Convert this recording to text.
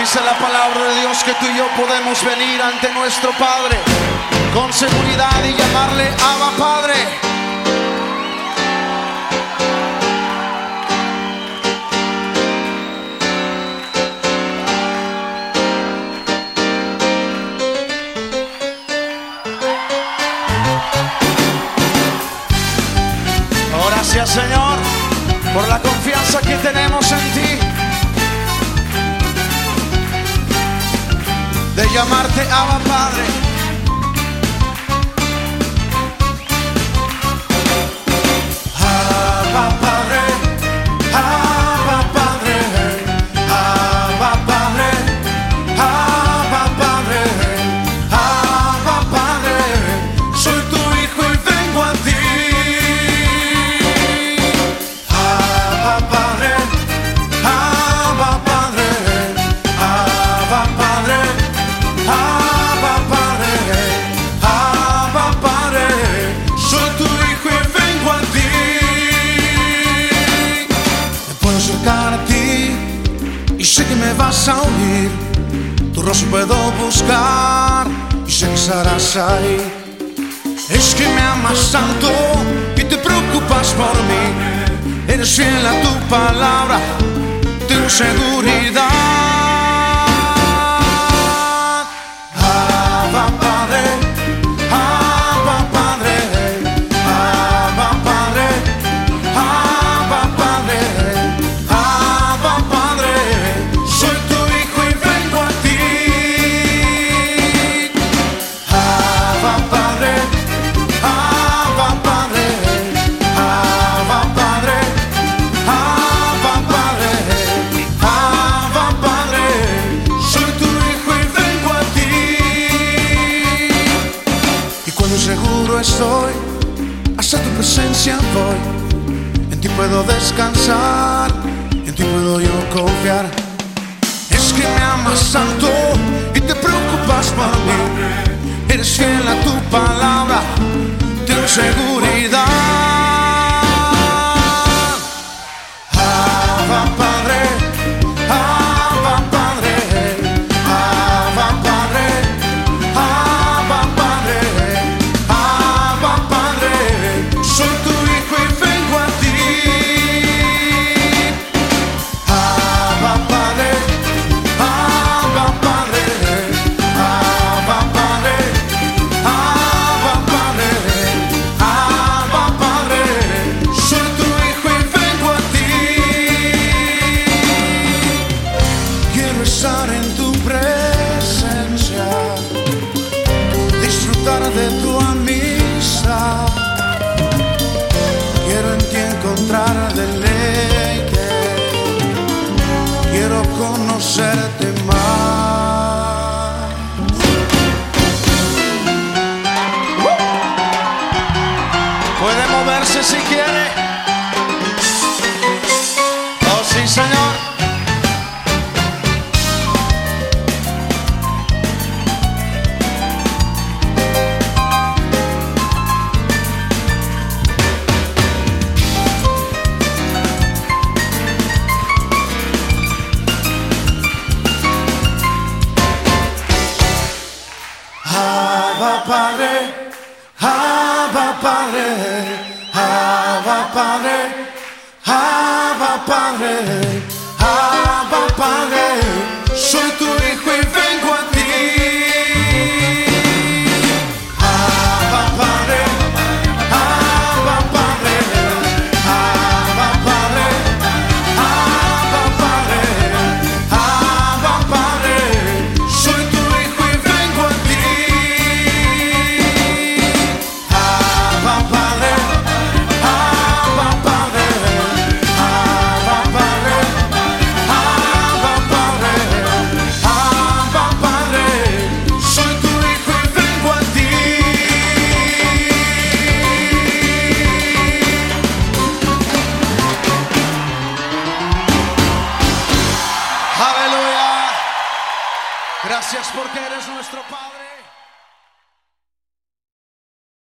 Dice la palabra de Dios que tú y yo podemos venir ante nuestro Padre con seguridad y llamarle Abba Padre. Gracias Señor por la confianza que tenemos en ti. De llamarte Abba Padre. A oír, tu rostro puedo buscar y sé que estarás ahí. Es que me amas tanto y te preocupas por mí. Eres fiel a tu palabra, tengo seguridad. Estoy, hasta tu presencia voy. En ti puedo descansar, en ti puedo yo confiar. Es que me amas tanto y te preocupas por mí. Eres fiel a tu palabra, tengo seguridad. Moverse si quiere. Oh, sí, Señor. Abba Padre, Abba Padre, Abba Padre, Abba Padre, soy tu Gracias porque eres nuestro Padre.